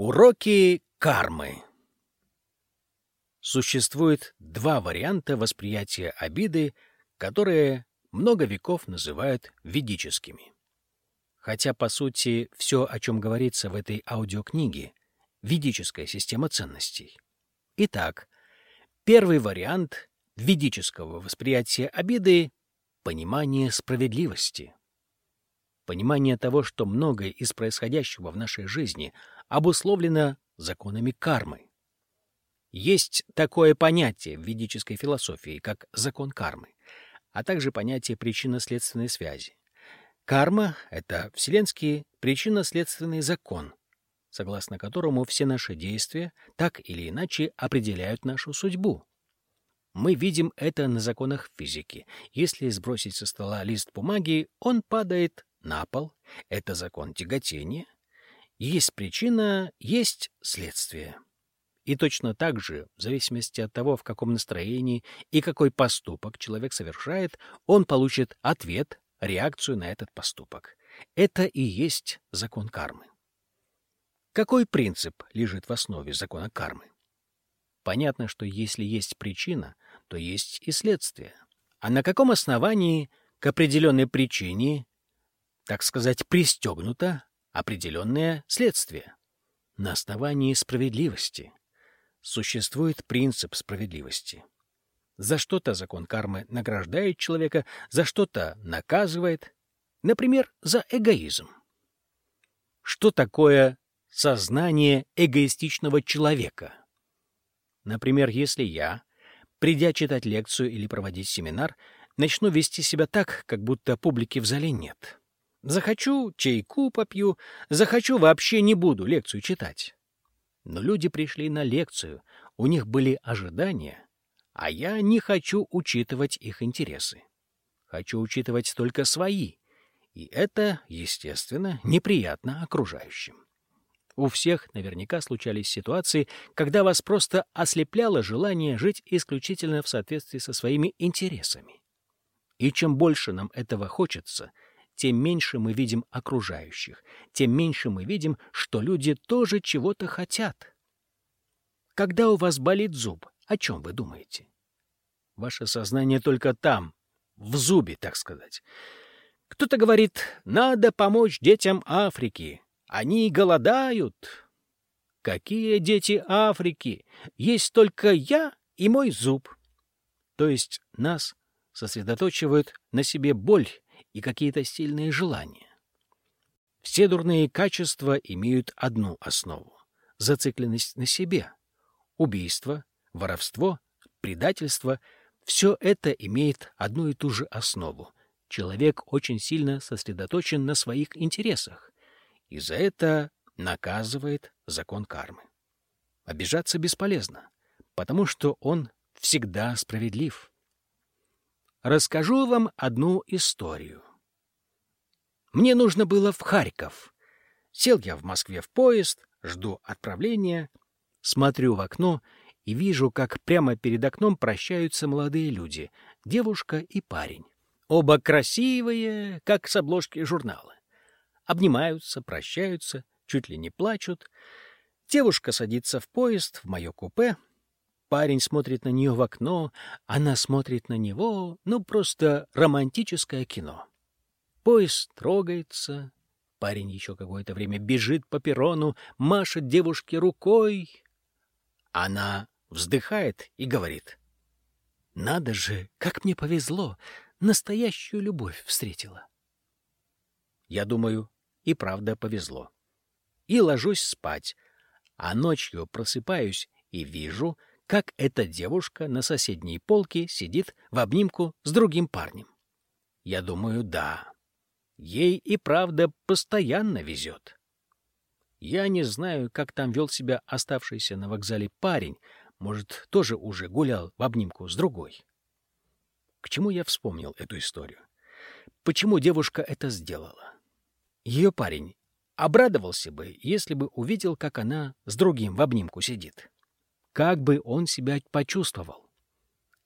Уроки кармы Существует два варианта восприятия обиды, которые много веков называют ведическими. Хотя, по сути, все, о чем говорится в этой аудиокниге, ведическая система ценностей. Итак, первый вариант ведического восприятия обиды — понимание справедливости. Понимание того, что многое из происходящего в нашей жизни обусловлено законами кармы. Есть такое понятие в ведической философии, как закон кармы, а также понятие причинно-следственной связи. Карма — это вселенский причинно-следственный закон, согласно которому все наши действия так или иначе определяют нашу судьбу. Мы видим это на законах физики. Если сбросить со стола лист бумаги, он падает на пол. Это закон тяготения. Есть причина, есть следствие. И точно так же, в зависимости от того, в каком настроении и какой поступок человек совершает, он получит ответ, реакцию на этот поступок. Это и есть закон кармы. Какой принцип лежит в основе закона кармы? Понятно, что если есть причина, то есть и следствие. А на каком основании к определенной причине, так сказать, пристегнуто определенное следствие? На основании справедливости. Существует принцип справедливости. За что-то закон кармы награждает человека, за что-то наказывает. Например, за эгоизм. Что такое сознание эгоистичного человека? Например, если я, придя читать лекцию или проводить семинар, начну вести себя так, как будто публики в зале нет. Захочу — чайку попью, захочу — вообще не буду лекцию читать. Но люди пришли на лекцию, у них были ожидания, а я не хочу учитывать их интересы. Хочу учитывать только свои, и это, естественно, неприятно окружающим. У всех наверняка случались ситуации, когда вас просто ослепляло желание жить исключительно в соответствии со своими интересами. И чем больше нам этого хочется, тем меньше мы видим окружающих, тем меньше мы видим, что люди тоже чего-то хотят. Когда у вас болит зуб, о чем вы думаете? Ваше сознание только там, в зубе, так сказать. Кто-то говорит, надо помочь детям Африки, они голодают. Какие дети Африки? Есть только я и мой зуб. То есть нас сосредоточивают на себе боль и какие-то сильные желания. Все дурные качества имеют одну основу — зацикленность на себе. Убийство, воровство, предательство — все это имеет одну и ту же основу. Человек очень сильно сосредоточен на своих интересах и за это наказывает закон кармы. Обижаться бесполезно, потому что он всегда справедлив. Расскажу вам одну историю. Мне нужно было в Харьков. Сел я в Москве в поезд, жду отправления, смотрю в окно и вижу, как прямо перед окном прощаются молодые люди, девушка и парень. Оба красивые, как с обложки журнала обнимаются, прощаются, чуть ли не плачут. Девушка садится в поезд, в мое купе. Парень смотрит на нее в окно, она смотрит на него. Ну, просто романтическое кино. Поезд трогается. Парень еще какое-то время бежит по перрону, машет девушке рукой. Она вздыхает и говорит. «Надо же, как мне повезло! Настоящую любовь встретила!» Я думаю, и правда повезло. И ложусь спать, а ночью просыпаюсь и вижу, как эта девушка на соседней полке сидит в обнимку с другим парнем. Я думаю, да, ей и правда постоянно везет. Я не знаю, как там вел себя оставшийся на вокзале парень, может, тоже уже гулял в обнимку с другой. К чему я вспомнил эту историю? Почему девушка это сделала? Ее парень обрадовался бы, если бы увидел, как она с другим в обнимку сидит. Как бы он себя почувствовал?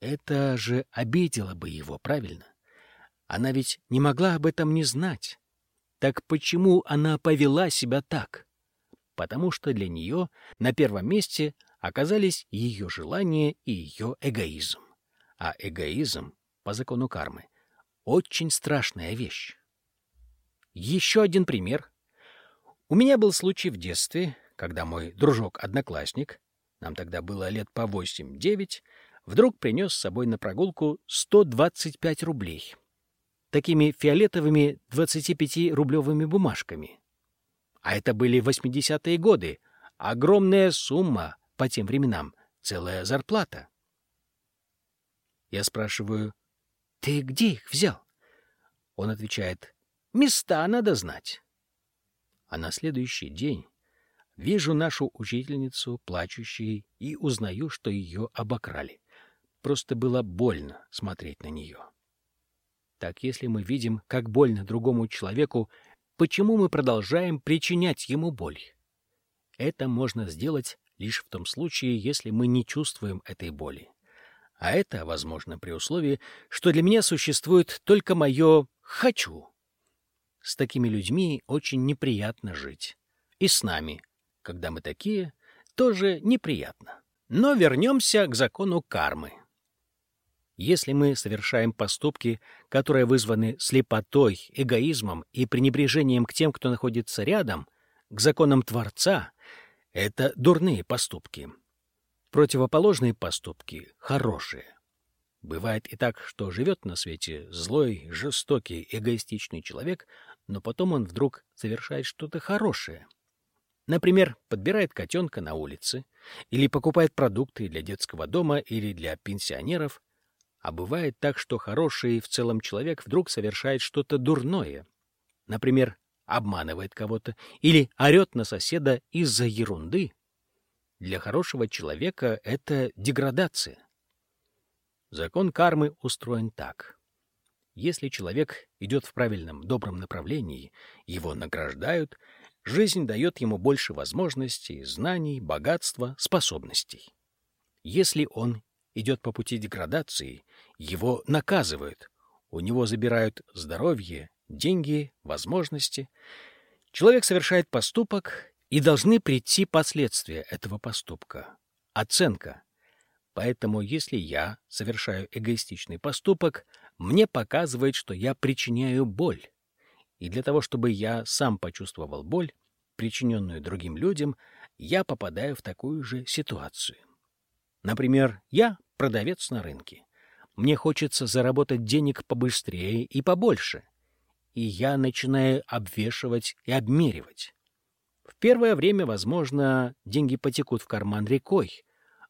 Это же обидело бы его, правильно? Она ведь не могла об этом не знать. Так почему она повела себя так? потому что для нее на первом месте оказались ее желания и ее эгоизм. А эгоизм, по закону кармы, очень страшная вещь. Еще один пример. У меня был случай в детстве, когда мой дружок-одноклассник, нам тогда было лет по 8-9, вдруг принес с собой на прогулку 125 рублей. Такими фиолетовыми 25-рублевыми бумажками. А это были 80-е годы. Огромная сумма по тем временам. Целая зарплата. Я спрашиваю, «Ты где их взял?» Он отвечает, «Места надо знать». А на следующий день вижу нашу учительницу, плачущей, и узнаю, что ее обокрали. Просто было больно смотреть на нее. Так если мы видим, как больно другому человеку, почему мы продолжаем причинять ему боль? Это можно сделать лишь в том случае, если мы не чувствуем этой боли. А это возможно при условии, что для меня существует только мое «хочу». С такими людьми очень неприятно жить. И с нами, когда мы такие, тоже неприятно. Но вернемся к закону кармы. Если мы совершаем поступки, которые вызваны слепотой, эгоизмом и пренебрежением к тем, кто находится рядом, к законам Творца, это дурные поступки. Противоположные поступки — хорошие. Бывает и так, что живет на свете злой, жестокий, эгоистичный человек, но потом он вдруг совершает что-то хорошее. Например, подбирает котенка на улице, или покупает продукты для детского дома или для пенсионеров. А бывает так, что хороший в целом человек вдруг совершает что-то дурное. Например, обманывает кого-то или орет на соседа из-за ерунды, для хорошего человека это деградация. Закон кармы устроен так. Если человек идет в правильном, добром направлении, его награждают, жизнь дает ему больше возможностей, знаний, богатства, способностей. Если он идет по пути деградации, его наказывают, у него забирают здоровье, деньги, возможности. Человек совершает поступок, и должны прийти последствия этого поступка. Оценка. Поэтому если я совершаю эгоистичный поступок, мне показывает, что я причиняю боль. И для того, чтобы я сам почувствовал боль, причиненную другим людям, я попадаю в такую же ситуацию. Например, я продавец на рынке. Мне хочется заработать денег побыстрее и побольше. И я начинаю обвешивать и обмеривать. В первое время, возможно, деньги потекут в карман рекой,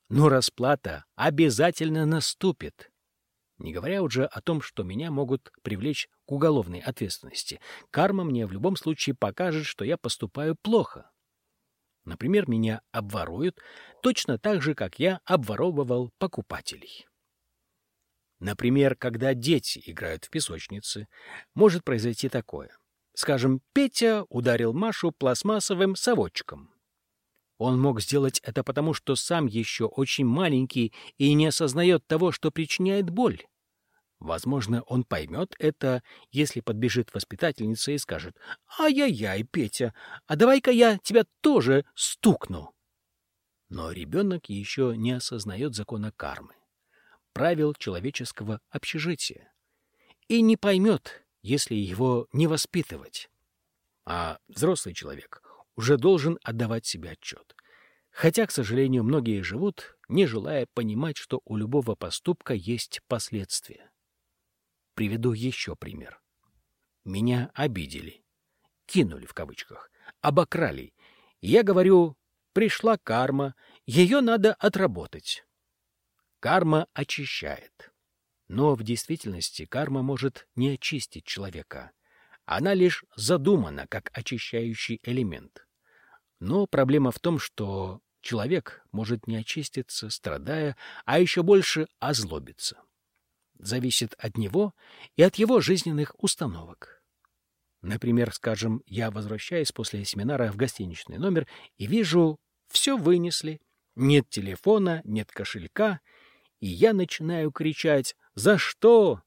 но расплата обязательно наступит. Не говоря уже о том, что меня могут привлечь к уголовной ответственности. Карма мне в любом случае покажет, что я поступаю плохо. Например, меня обворуют точно так же, как я обворовывал покупателей. Например, когда дети играют в песочнице, может произойти такое. Скажем, Петя ударил Машу пластмассовым совочком. Он мог сделать это потому, что сам еще очень маленький и не осознает того, что причиняет боль. Возможно, он поймет это, если подбежит воспитательница и скажет «Ай-яй-яй, Петя, а давай-ка я тебя тоже стукну». Но ребенок еще не осознает закона кармы, правил человеческого общежития, и не поймет, если его не воспитывать. А взрослый человек уже должен отдавать себе отчет. Хотя, к сожалению, многие живут, не желая понимать, что у любого поступка есть последствия. Приведу еще пример. Меня обидели. Кинули в кавычках. Обокрали. Я говорю, пришла карма, ее надо отработать. Карма очищает. Но в действительности карма может не очистить человека. Она лишь задумана как очищающий элемент. Но проблема в том, что человек может не очиститься, страдая, а еще больше озлобиться. Зависит от него и от его жизненных установок. Например, скажем, я возвращаюсь после семинара в гостиничный номер и вижу, все вынесли, нет телефона, нет кошелька, и я начинаю кричать за что?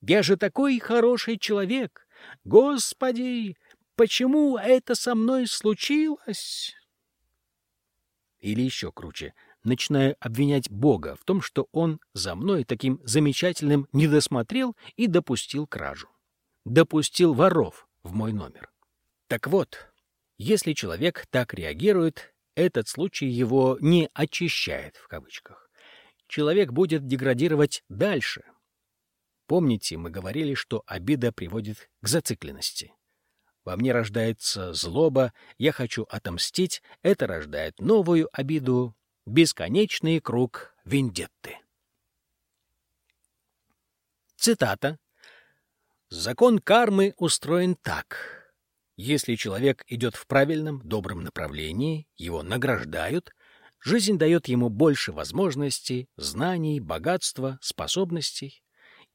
Я же такой хороший человек. Господи, почему это со мной случилось? Или еще круче, начинаю обвинять Бога в том, что Он за мной таким замечательным не досмотрел и допустил кражу. Допустил воров в мой номер. Так вот, если человек так реагирует, этот случай его не «очищает» в кавычках. Человек будет деградировать дальше. Помните, мы говорили, что обида приводит к зацикленности. Во мне рождается злоба, я хочу отомстить, это рождает новую обиду, бесконечный круг вендетты. Цитата. «Закон кармы устроен так. Если человек идет в правильном, добром направлении, его награждают, жизнь дает ему больше возможностей, знаний, богатства, способностей.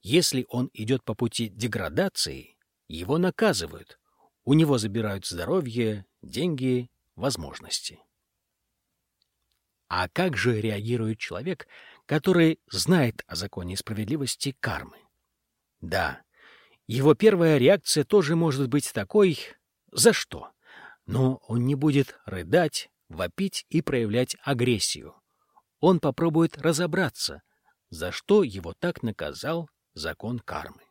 Если он идет по пути деградации, его наказывают, у него забирают здоровье, деньги, возможности. А как же реагирует человек, который знает о законе справедливости кармы? Да, его первая реакция тоже может быть такой «за что?», но он не будет рыдать, вопить и проявлять агрессию. Он попробует разобраться, за что его так наказал закон кармы.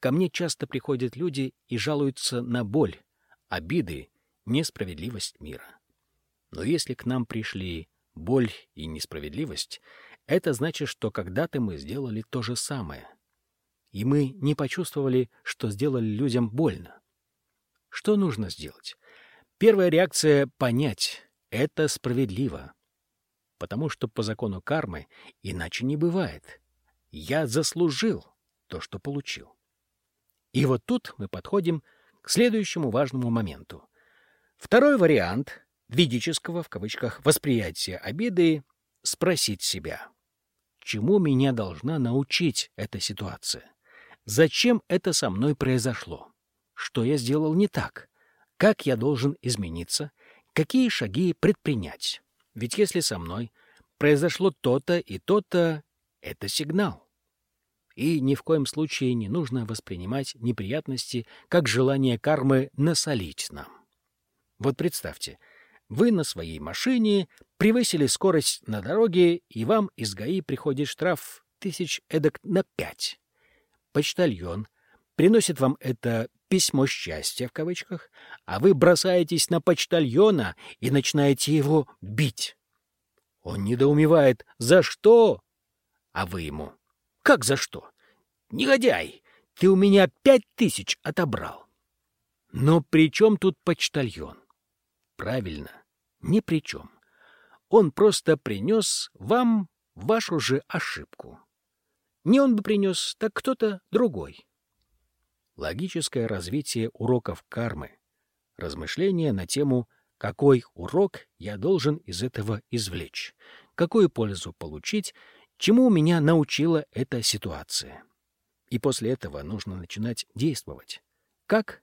Ко мне часто приходят люди и жалуются на боль, обиды, несправедливость мира. Но если к нам пришли боль и несправедливость, это значит, что когда-то мы сделали то же самое. И мы не почувствовали, что сделали людям больно. Что нужно сделать? Первая реакция — понять — это справедливо. Потому что по закону кармы иначе не бывает. Я заслужил то, что получил. И вот тут мы подходим к следующему важному моменту. Второй вариант ведического, в кавычках, восприятия обиды — спросить себя, чему меня должна научить эта ситуация? Зачем это со мной произошло? Что я сделал не так? Как я должен измениться? Какие шаги предпринять? Ведь если со мной произошло то-то и то-то, это сигнал и ни в коем случае не нужно воспринимать неприятности как желание кармы насолить нам. Вот представьте, вы на своей машине превысили скорость на дороге, и вам из ГАИ приходит штраф тысяч эдак на пять. Почтальон приносит вам это «письмо счастья» в кавычках, а вы бросаетесь на почтальона и начинаете его бить. Он недоумевает «За что?» А вы ему как за что? Негодяй, ты у меня пять тысяч отобрал. Но при чем тут почтальон? Правильно, ни при чем. Он просто принес вам вашу же ошибку. Не он бы принес, так кто-то другой. Логическое развитие уроков кармы. Размышления на тему «Какой урок я должен из этого извлечь? Какую пользу получить Чему меня научила эта ситуация? И после этого нужно начинать действовать. Как?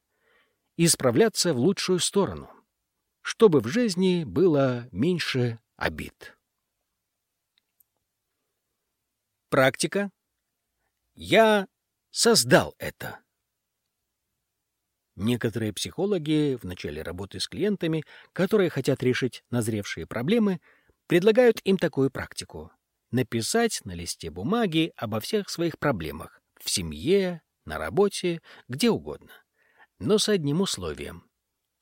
Исправляться в лучшую сторону, чтобы в жизни было меньше обид. Практика. Я создал это. Некоторые психологи в начале работы с клиентами, которые хотят решить назревшие проблемы, предлагают им такую практику написать на листе бумаги обо всех своих проблемах в семье, на работе, где угодно. Но с одним условием.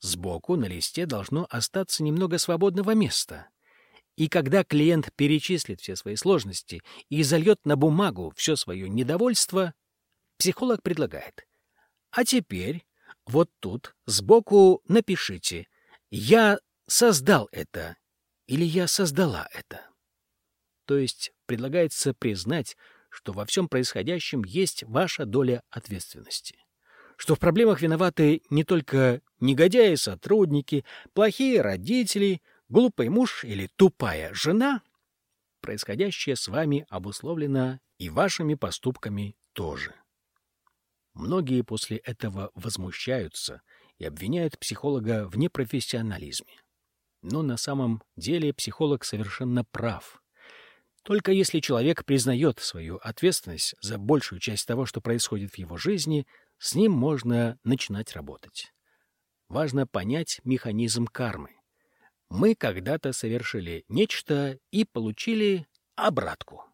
Сбоку на листе должно остаться немного свободного места. И когда клиент перечислит все свои сложности и зальет на бумагу все свое недовольство, психолог предлагает. А теперь вот тут сбоку напишите «Я создал это» или «Я создала это». То есть предлагается признать, что во всем происходящем есть ваша доля ответственности. Что в проблемах виноваты не только негодяи-сотрудники, плохие родители, глупый муж или тупая жена. Происходящее с вами обусловлено и вашими поступками тоже. Многие после этого возмущаются и обвиняют психолога в непрофессионализме. Но на самом деле психолог совершенно прав — только если человек признает свою ответственность за большую часть того, что происходит в его жизни, с ним можно начинать работать. Важно понять механизм кармы. мы когда-то совершили нечто и получили обратку.